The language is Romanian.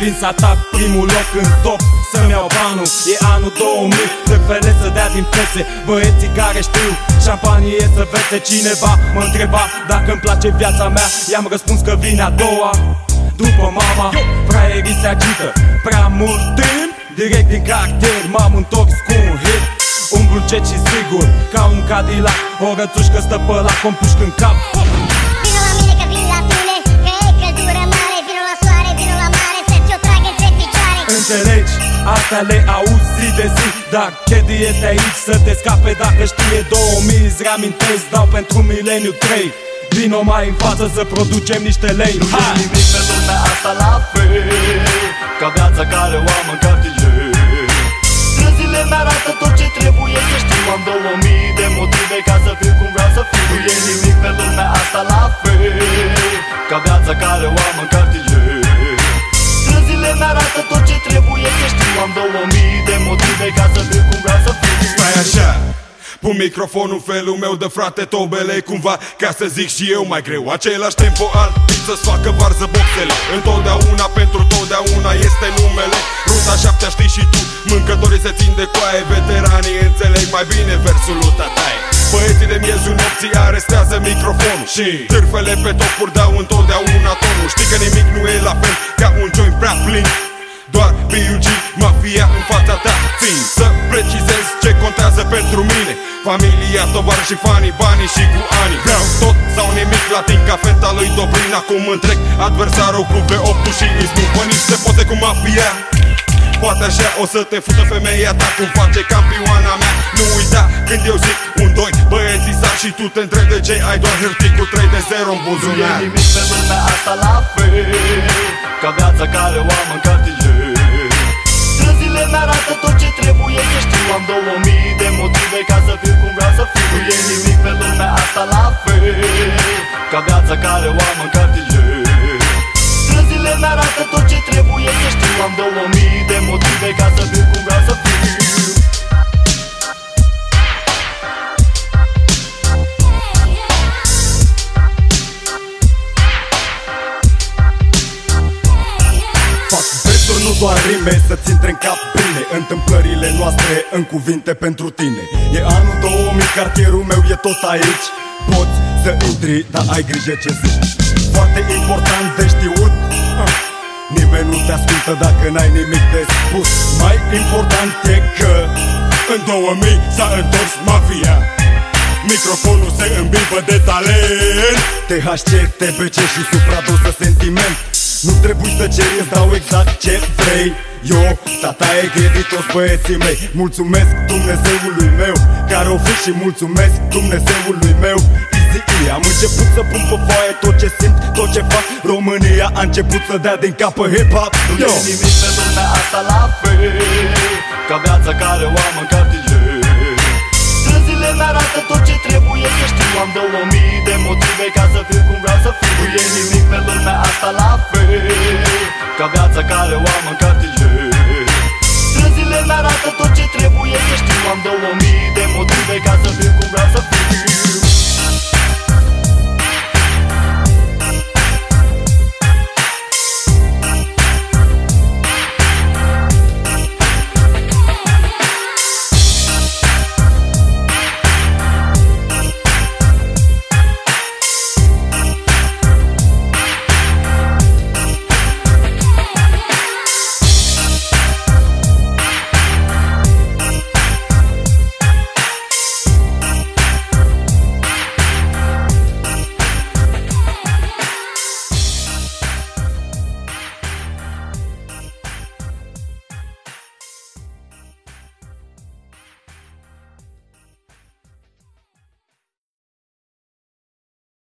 Vin să atac primul loc în top Să-mi iau banul. E anul 2000 Târfele să dea din piese Băieții care știu Șampanie să vese Cineva mă întreba Dacă îmi place viața mea. I-am răspuns că vine a doua După mama. Fraierii se agită Prea mult timp. Direct din cartier M-am întors cu un hit. Un ce și sigur Ca un Cadillac. O rățușcă stă pe la compușc în cap Astea le auzi zi de zi. Dar Caddy este aici să te scape Dacă știe 2000 îți reamintesc Dau pentru mileniu 3 Vino mai în față să producem niște lei. Nu e nimic pe lumea asta la fel Ca viața care o am în cartier. Străzile mi-arată tot ce trebuie să știu. Am două mii de motive ca să fiu cum vreau să fiu. Nu e nimic pe lumea asta la fel Ca viața care o am în cartier. Străzile mi-arată tot Am două mii de motive ca să fiu cum vreau să fiu. Stai așa. Pun microfonul felul meu de frate tobele Cumva ca să zic și eu mai greu. Același tempo al să-ți facă varză boxele. Întotdeauna pentru totdeauna este numele. Ruta șaptea știi și tu Mâncătorii se țin de coaie. Veteranii înțeleg mai bine versul lui tataie. Băieții de miezul nopții arestează microfonul. Și? Târfele pe topuri dau întotdeauna tonul. Știi că nimic nu e la fel ca un joint prea plin doar B.U.G. Mafia în fața ta. Țin să precizez ce contează pentru mine. Familia, tovar și fanii, banii și cu ani Vreau tot sau nimic la timp ca feta lui Dobrin. Acum întrec adversarul cu V8 și îți după niște poze cu mafia. Poate așa o să te fută femeia ta cum face campioana mea. Nu uita când eu zic un, doi, băieții sa Și tu te întrebi de ce ai doar hârtii cu 3 de 0 în buzunar. Nu e nimic pe lumea asta la fel Ca viața care o am în cartier Străzile mi-arată tot ce nu doar rime Să-ți intre în cap bine. Întâmplările noastre în cuvinte pentru tine. E anul 2000, cartierul meu e tot aici. Poți să intri, dar ai grijă ce zici. Foarte important de știut. Ah, Nimeni nu te ascultă dacă n-ai nimic de spus. Mai important e că În 2000 s-a întors mafia. Microfonul se îmbibă de talent. THC, TBC și supradoză sentiment. Nu trebuie să ceri, îți dau exact ce vrei Eu, tata e credit toți băieții mei. Mulțumesc Dumnezeului meu Care o fi și mulțumesc Dumnezeului meu. Easy E Am început să pun pe foaie tot ce simt, tot ce fac. România a început să dea din capă hip-hop. Nu Yo! e nimic pe lumea asta la fel Ca viața care o am în cartier. Străzile mi-arată tot ce trebuie să știu. Am două mii de motive ca să fiu cum vreau să fiu. Nu e nimic pe lumea asta la fel Ca viața care o am în cartier mi arată tot ce trebuie Ești, am două mii de motive ca să fiu cum vreau să fiu.